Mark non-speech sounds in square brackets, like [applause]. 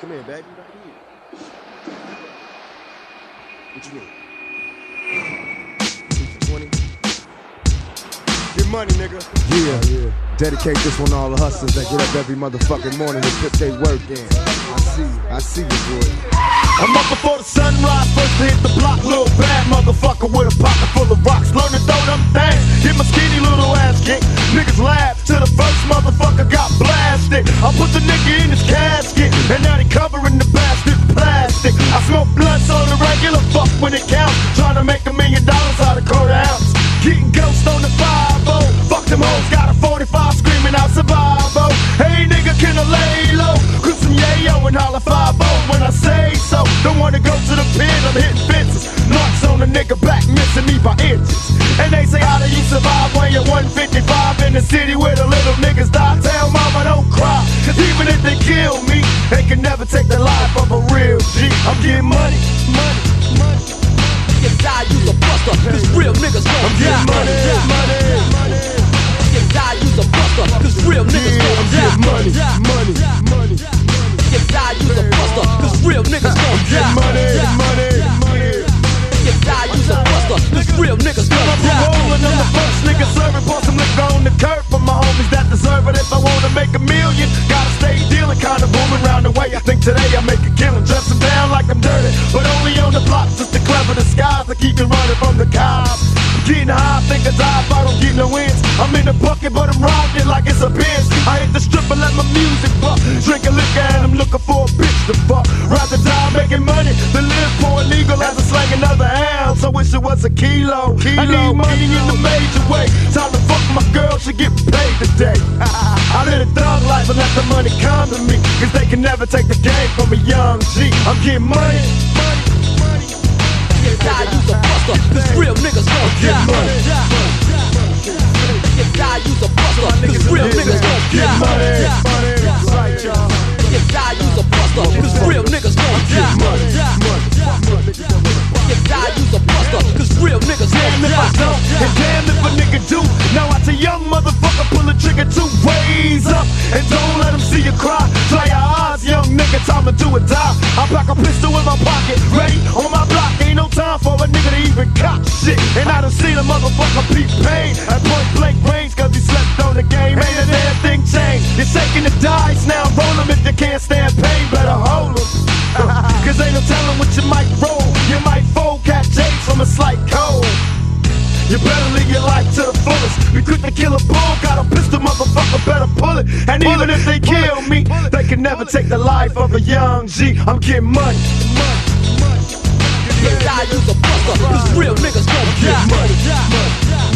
Come here, baby. Right here. What you need? Two for 20? Get money, nigga. Yeah, yeah. Dedicate this one to all the hustlers that get up every motherfucking morning and put their work in. I see you. I see you, boy. I'm up before the sunrise, first to hit the missing me by inches. And they say, how do you survive when you're 155 in the city where the little niggas die? Tell mama don't cry, cause even if they kill me, they can never take the life of a real G. I'm getting money, money, money. You die, you's a buster, cause real niggas gon' I'm getting money, money, money. You die, you's a buster, cause real niggas Yeah, I'm gon' getting die. money, money, money. You die, you's a buster, cause real niggas [laughs] gon' die. money, money, money. Real niggas Still gon' up die. rolling on the first nigga serving, pour some liquor on the curb for my homies that deserve it. If I wanna make a million, gotta stay dealing, kinda booming round the way. I think today I make a killing, dressing down like I'm dirty, but only on the block, just to clever disguise to keep me running from the cops. Getting high, think I die if I don't get no wins. I'm in the bucket, but I'm riding like it's a Benz. I hit the strip and let my music buck, a kilo. I need money in the major way. Time to fuck my girl, she get paid today. [laughs] I live a thug life and let the money come to me. Cause they can never take the game from a young G. I'm getting money, money, money. You die, you's a buster, cause real niggas gon' Get die. money, You die, you's a buster, cause real niggas gon' get money, die. And don't let him see you cry. Try your odds, young nigga, time to do or die. I pack a pistol in my pocket, ready on my block. Ain't no time for a nigga to even cop shit. And I done seen a motherfucker beat pain at point blank range, cause he slept on the game. Ain't a damn thing changed. You're shaking the dice, now roll 'em if you can't stand pain, better hold 'em. [laughs] Cause ain't no telling what you might roll. You might fold, catch J's from a slight cold. You better live your life to the fullest. Be quick to kill a bull, got a pistol, motherfucker, even if they kill me, they can never take the life of a young G. I'm getting money. Yeah, I use a buster, These real niggas don't get money.